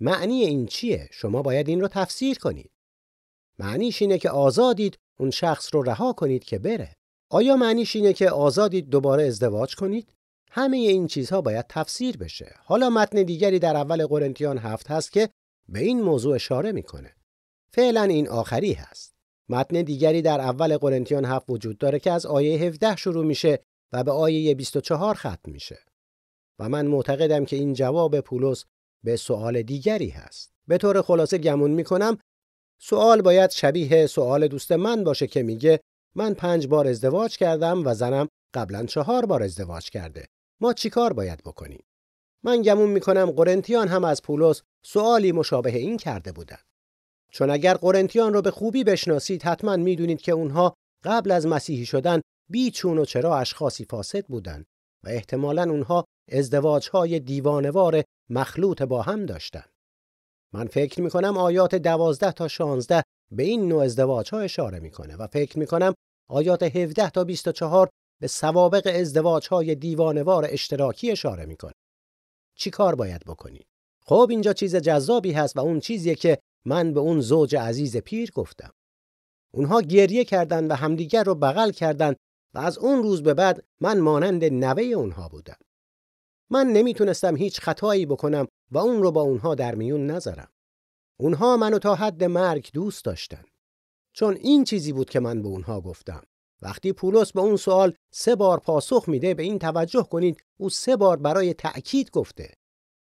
معنی این چیه؟ شما باید این رو تفسیر کنید. معنیش اینه که آزادید اون شخص رو رها کنید که بره. آیا معنیش اینه که آزادید دوباره ازدواج کنید؟ همه این چیزها باید تفسیر بشه. حالا متن دیگری در اول قرنتیان هفت هست که به این موضوع اشاره می‌کنه. فعلا این آخری هست. متن دیگری در اول قرنتیان هفت وجود داره که از آیه 17 شروع میشه و به آیه 24 ختم میشه. و من معتقدم که این جواب پولس به سوال دیگری هست. به طور خلاصه گمون می‌کنم سوال باید شبیه سوال دوست من باشه که میگه من پنج بار ازدواج کردم و زنم قبلا چهار بار ازدواج کرده. ما چیکار باید بکنیم؟ من گمون می‌کنم قرنتیان هم از پولس سوالی مشابه این کرده بودند. چون اگر قرنتیان رو به خوبی بشناسید حتما می‌دونید که اونها قبل از مسیحی شدن بیچون و چرا اشخاصی فاسد بودند و احتمالا اونها ازدواجهای دیوانوار مخلوط با هم داشتند. من فکر می کنم آیات دوازده تا 16 به این نوع ازدواج ها اشاره می‌کنه و فکر می کنم آیات 17 تا 24 به سوابق ازدواج های دیوانوار اشتراکی اشاره می‌کنه. چی کار باید بکنی؟ خب اینجا چیز جذابی هست و اون چیزیه که من به اون زوج عزیز پیر گفتم. اونها گریه کردند و همدیگر رو بغل کردند و از اون روز به بعد من مانند نوه اونها بودم. من نمی‌تونستم هیچ خطایی بکنم و اون رو با اونها در میون نذارم. اونها منو تا حد مرگ دوست داشتن. چون این چیزی بود که من به اونها گفتم. وقتی پولس به اون سوال سه بار پاسخ میده به این توجه کنید او سه بار برای تأکید گفته.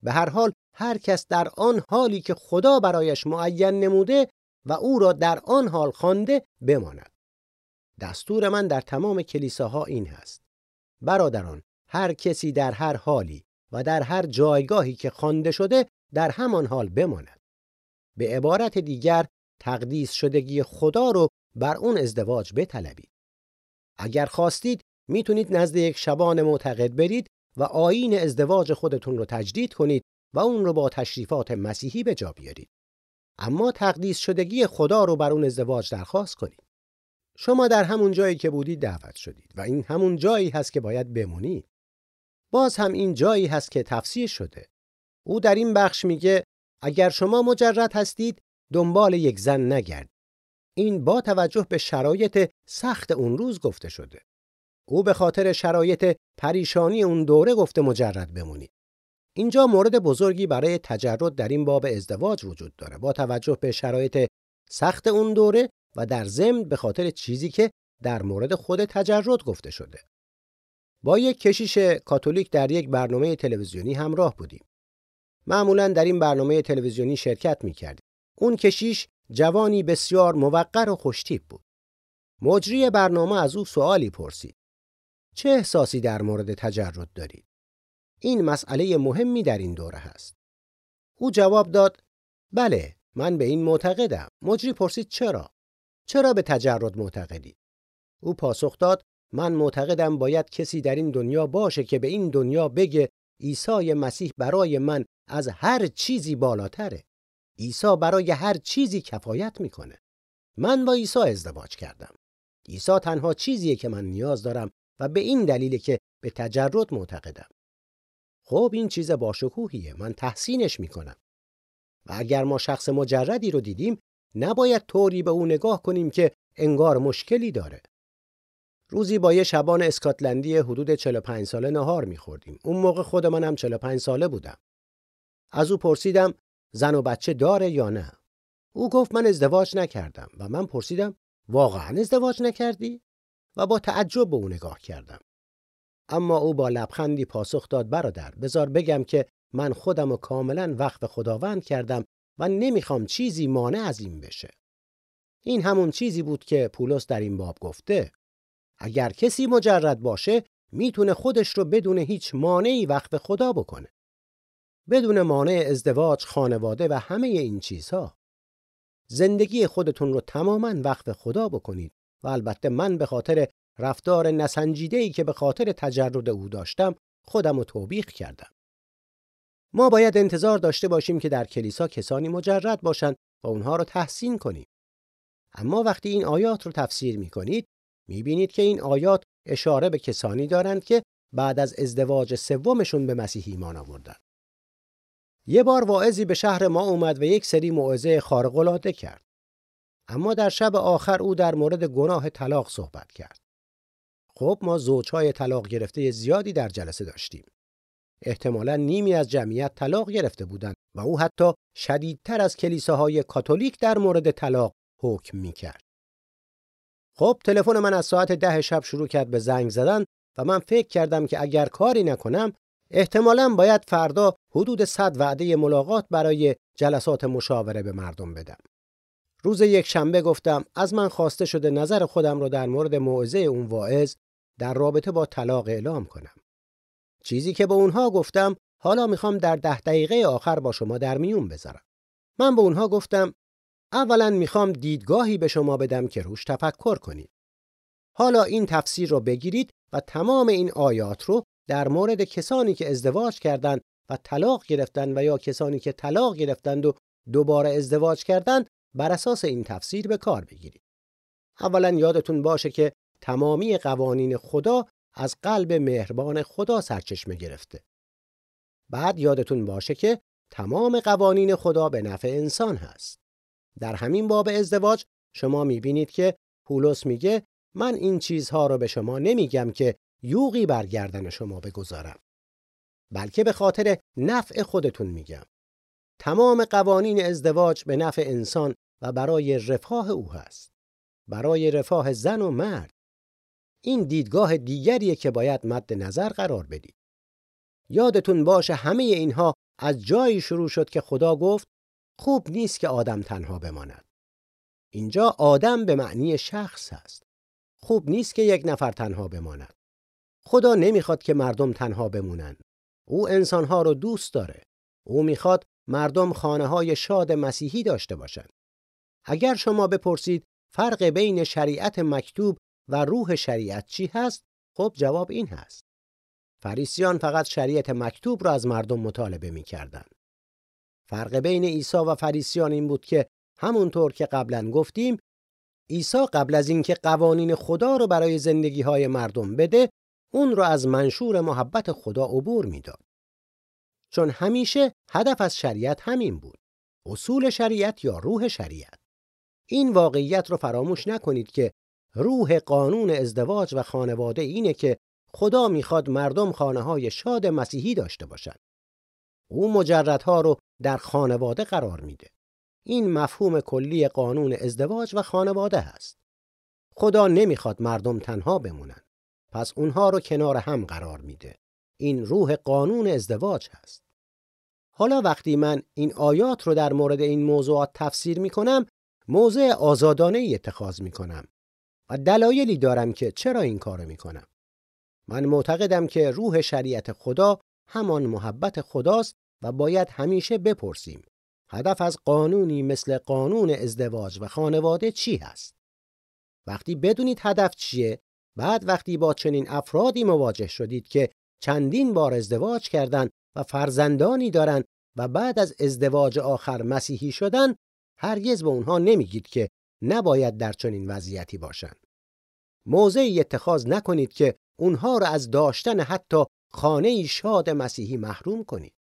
به هر حال هر کس در آن حالی که خدا برایش معین نموده و او را در آن حال خوانده بماند. دستور من در تمام کلیساها این هست. برادران هر کسی در هر حالی و در هر جایگاهی که خوانده شده در همان حال بماند. به عبارت دیگر تقدیس شدگی خدا رو بر اون ازدواج بطلبید. اگر خواستید می‌تونید نزد یک شبان معتقد برید و آیین ازدواج خودتون رو تجدید کنید و اون رو با تشریفات مسیحی به جا بیارید. اما تقدیس شدگی خدا رو بر اون ازدواج درخواست کنید. شما در همون جایی که بودید دعوت شدید و این همون جایی هست که باید بمونید. باز هم این جایی هست که تفسیر شده. او در این بخش میگه اگر شما مجرد هستید دنبال یک زن نگرد. این با توجه به شرایط سخت اون روز گفته شده. او به خاطر شرایط پریشانی اون دوره گفته مجرد بمونید. اینجا مورد بزرگی برای تجرد در این باب ازدواج وجود داره با توجه به شرایط سخت اون دوره و در ضمن به خاطر چیزی که در مورد خود تجرد گفته شده. با یک کشیش کاتولیک در یک برنامه تلویزیونی همراه بودیم. معمولا در این برنامه تلویزیونی شرکت می کردیم. اون کشیش جوانی بسیار موقر و خوشتیپ بود. مجری برنامه از او سوالی پرسید. چه احساسی در مورد تجرد دارید؟ این مسئله مهمی در این دوره هست. او جواب داد بله من به این معتقدم. مجری پرسید چرا؟ چرا به تجرد معتقدی؟ او پاسخ داد من معتقدم باید کسی در این دنیا باشه که به این دنیا بگه عیسی مسیح برای من از هر چیزی بالاتره. عیسی برای هر چیزی کفایت می‌کنه. من با عیسی ازدواج کردم. عیسی تنها چیزیه که من نیاز دارم و به این دلیل که به تجرد معتقدم. خب این چیز باشکوهیه من تحسینش می‌کنم. و اگر ما شخص مجردی رو دیدیم نباید طوری به او نگاه کنیم که انگار مشکلی داره. روزی با یه شبان اسکاتلندی حدود 45 ساله نهار میخوردیم. اون موقع خود منم 45 ساله بودم. از او پرسیدم زن و بچه داره یا نه؟ او گفت من ازدواج نکردم و من پرسیدم واقعا ازدواج نکردی؟ و با تعجب به او نگاه کردم. اما او با لبخندی پاسخ داد برادر بزار بگم که من خودم و کاملا وقف خداوند کردم و نمی‌خوام چیزی مانع از این بشه. این همون چیزی بود که پولس در این باب گفته. اگر کسی مجرد باشه می‌تونه خودش رو بدون هیچ مانعی وقف خدا بکنه. بدون مانع ازدواج، خانواده و همه این چیزها. زندگی خودتون رو تماما وقف خدا بکنید و البته من به خاطر رفتار نسنجیده که به خاطر تجرد او داشتم خودم رو توبیخ کردم. ما باید انتظار داشته باشیم که در کلیسا کسانی مجرد باشند و اونها رو تحسین کنیم. اما وقتی این آیات رو تفسیر می کنید که این آیات اشاره به کسانی دارند که بعد از ازدواج سومشون به مسیح ایمان آوردند. یه بار واعظی به شهر ما اومد و یک سری موعظه خارق کرد. اما در شب آخر او در مورد گناه طلاق صحبت کرد. خب ما زوجهای طلاق گرفته زیادی در جلسه داشتیم. احتمالا نیمی از جمعیت طلاق گرفته بودند و او حتی شدیدتر از کلیساهای کاتولیک در مورد طلاق حکم می کرد. خب تلفن من از ساعت ده شب شروع کرد به زنگ زدن و من فکر کردم که اگر کاری نکنم احتمالا باید فردا حدود صد وعده ملاقات برای جلسات مشاوره به مردم بدم. روز یک شنبه گفتم از من خواسته شده نظر خودم رو در مورد موعظه اون واعظ در رابطه با طلاق اعلام کنم. چیزی که به اونها گفتم حالا می‌خوام در ده دقیقه آخر با شما در میون بذارم. من به اونها گفتم اولا می‌خوام دیدگاهی به شما بدم که روش تفکر کنید. حالا این تفسیر رو بگیرید و تمام این آیات رو در مورد کسانی که ازدواج کردند و طلاق گرفتند و یا کسانی که طلاق گرفتند و دوباره ازدواج کردند بر اساس این تفسیر به کار بگیرید. اولا یادتون باشه که تمامی قوانین خدا از قلب مهربان خدا سرچشمه گرفته. بعد یادتون باشه که تمام قوانین خدا به نفع انسان هست. در همین باب ازدواج شما می‌بینید که پولس میگه من این چیزها رو به شما نمیگم که یوغی برگردن شما بگذارم. بلکه به خاطر نفع خودتون میگم. تمام قوانین ازدواج به نفع انسان و برای رفاه او هست. برای رفاه زن و مرد. این دیدگاه دیگریه که باید مد نظر قرار بدید. یادتون باشه همه اینها از جایی شروع شد که خدا گفت خوب نیست که آدم تنها بماند. اینجا آدم به معنی شخص هست. خوب نیست که یک نفر تنها بماند. خدا نمی‌خواد که مردم تنها بمونند. او انسانها رو دوست داره. او می‌خواد مردم خانه های شاد مسیحی داشته باشند. اگر شما بپرسید فرق بین شریعت مکتوب و روح شریعت چی هست؟ خب جواب این هست. فریسیان فقط شریعت مکتوب را از مردم مطالبه می‌کردند. فرق بین عیسی و فریسیان این بود که همونطور که قبلا گفتیم عیسی قبل از اینکه قوانین خدا رو برای زندگی های مردم بده اون رو از منشور محبت خدا عبور می‌داد. چون همیشه هدف از شریعت همین بود. اصول شریعت یا روح شریعت. این واقعیت رو فراموش نکنید که روح قانون ازدواج و خانواده اینه که خدا می‌خواد مردم خانه های شاد مسیحی داشته باشند. او مجردها رو در خانواده قرار میده. این مفهوم کلی قانون ازدواج و خانواده هست. خدا نمی‌خواد مردم تنها بمونن. پس اونها رو کنار هم قرار میده. این روح قانون ازدواج هست. حالا وقتی من این آیات رو در مورد این موضوعات تفسیر می‌کنم موضع آزادانه ای اتخاذ می‌کنم و دلایلی دارم که چرا این کارو می‌کنم. من معتقدم که روح شریعت خدا همان محبت خداست و باید همیشه بپرسیم هدف از قانونی مثل قانون ازدواج و خانواده چی هست؟ وقتی بدونید هدف چیه بعد وقتی با چنین افرادی مواجه شدید که چندین بار ازدواج کردند و فرزندانی دارند و بعد از ازدواج آخر مسیحی شدن هرگز به اونها نمیگید که نباید در چنین وضعیتی باشند. موضعی اتخاذ نکنید که اونها را از داشتن حتی خانه شاد مسیحی محروم کنید.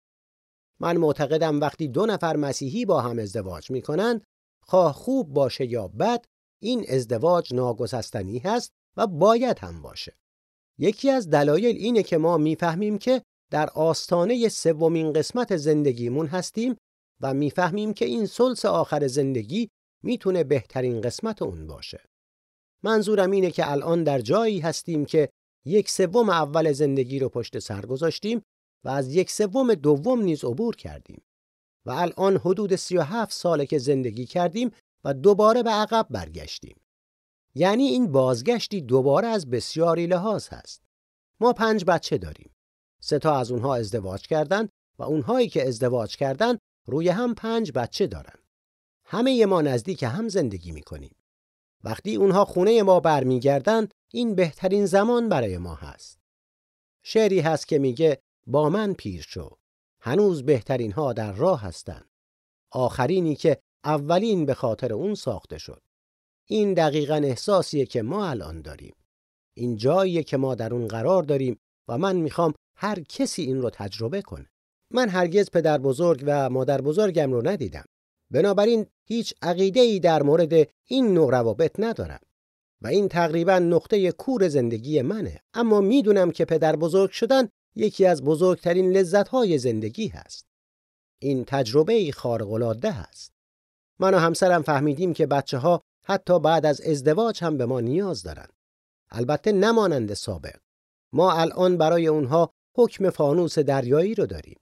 من معتقدم وقتی دو نفر مسیحی با هم ازدواج می‌کنند خواه خوب باشه یا بد این ازدواج ناگسستنی هست و باید هم باشه. یکی از دلایل اینه که ما می‌فهمیم که در آستانه سومین قسمت زندگیمون هستیم و می‌فهمیم که این سلس آخر زندگی می‌تونه بهترین قسمت اون باشه. منظورم اینه که الان در جایی هستیم که یک سوم اول زندگی رو پشت سر گذاشتیم و از یک سوم دوم نیز عبور کردیم و الان حدود 37 ساله که زندگی کردیم و دوباره به عقب برگشتیم. یعنی این بازگشتی دوباره از بسیاری لحاظ هست. ما پنج بچه داریم. سه تا از اونها ازدواج کردند و اونهایی که ازدواج کردند روی هم پنج بچه دارن. همه ما نزدیک هم زندگی می‌کنیم. وقتی اونها خونه ما برمیگردن این بهترین زمان برای ما هست. شعری هست که میگه با من پیر شو. هنوز بهترین ها در راه هستند. آخرینی که اولین به خاطر اون ساخته شد. این دقیقا احساسیه که ما الان داریم. این جاییه که ما در اون قرار داریم و من می‌خوام هر کسی این رو تجربه کنه. من هرگز پدر بزرگ و مادر بزرگم رو ندیدم. بنابراین هیچ عقیده ای در مورد این نوع روابط ندارم. و این تقریبا نقطه کور زندگی منه. اما می‌دونم که پدر بزرگ شدن یکی از بزرگترین لذتهای زندگی هست. این تجربه ای خارق‌العاده است. من و همسرم فهمیدیم که بچه ها حتی بعد از ازدواج هم به ما نیاز دارند. البته نمانند سابق. ما الان برای اونها حکم فانوس دریایی رو داریم.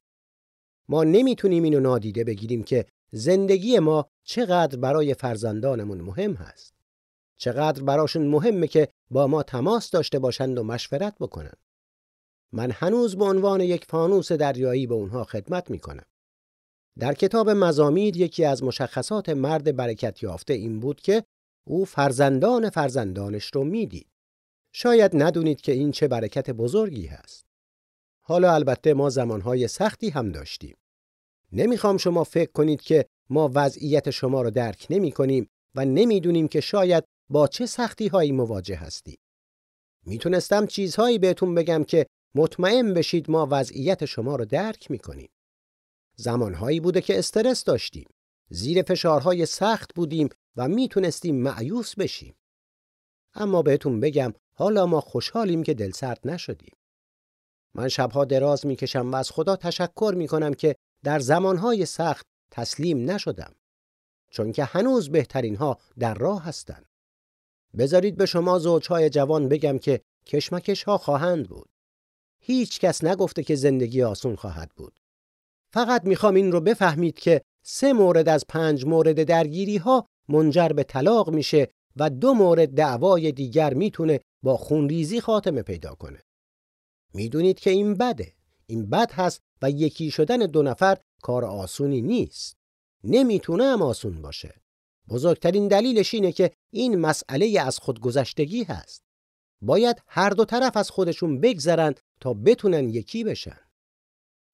ما نمی‌تونیم اینو نادیده بگیریم که زندگی ما چقدر برای فرزندانمون مهم هست. چقدر براشون مهمه که با ما تماس داشته باشند و مشورت بکنن. من هنوز به عنوان یک فانوس دریایی به اونها خدمت می‌کنم. در کتاب مزامیر یکی از مشخصات مرد برکت یافته این بود که او فرزندان فرزندانش رو می‌دید. شاید ندونید که این چه برکت بزرگی هست. حالا البته ما زمانهای سختی هم داشتیم. نمی‌خوام شما فکر کنید که ما وضعیت شما رو درک نمی کنیم و نمی‌دونیم که شاید با چه سختی هایی مواجه هستی. می‌تونستم چیزهایی بهتون بگم که مطمئن بشید ما وضعیت شما رو درک می‌کنیم. زمانهایی بوده که استرس داشتیم. زیر فشارهای سخت بودیم و می‌تونستیم معیوس بشیم. اما بهتون بگم حالا ما خوشحالیم که دلسرد نشدیم. من شبها دراز می‌کشم و از خدا تشکر می‌کنم که در زمانهای سخت تسلیم نشدم. چون که هنوز بهترین ها در راه هستند. بذارید به شما زوجهای جوان بگم که کشمکش ها خواهند بود. هیچ کس نگفته که زندگی آسون خواهد بود. فقط می‌خوام این رو بفهمید که سه مورد از پنج مورد درگیری ها منجر به طلاق میشه و دو مورد دعوای دیگر می‌تونه با خونریزی خاتمه پیدا کنه. می‌دونید که این بده. این بد هست و یکی شدن دو نفر کار آسونی نیست. نمی‌تونه هم آسون باشه. بزرگترین دلیلش اینه که این مسئله از خودگذشتگی هست. باید هر دو طرف از خودشون بگذرن تا بتونن یکی بشن.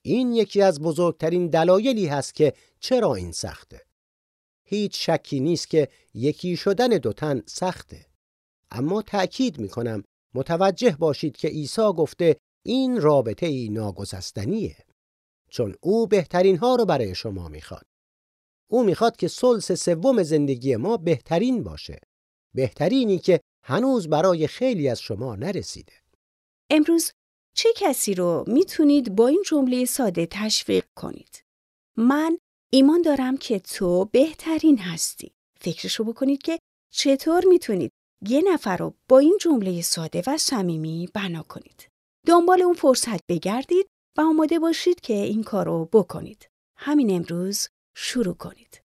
این یکی از بزرگترین دلایلی هست که چرا این سخته. هیچ شکی نیست که یکی شدن دو تن سخته. اما تأکید می‌کنم متوجه باشید که عیسی گفته این رابطه ای ناگسستنیه. چون او بهترین ها رو برای شما می‌خواد. او می‌خواد که سلس سوم زندگی ما بهترین باشه. بهترینی که هنوز برای خیلی از شما نرسیده. امروز چه کسی رو می‌تونید با این جمله ساده تشویق کنید؟ من ایمان دارم که تو بهترین هستی. فکرشو بکنید که چطور می‌تونید یه نفر رو با این جمله ساده و صمیمی بنا کنید. دنبال اون فرصت بگردید و آماده باشید که این کار رو بکنید. همین امروز شروع کنید.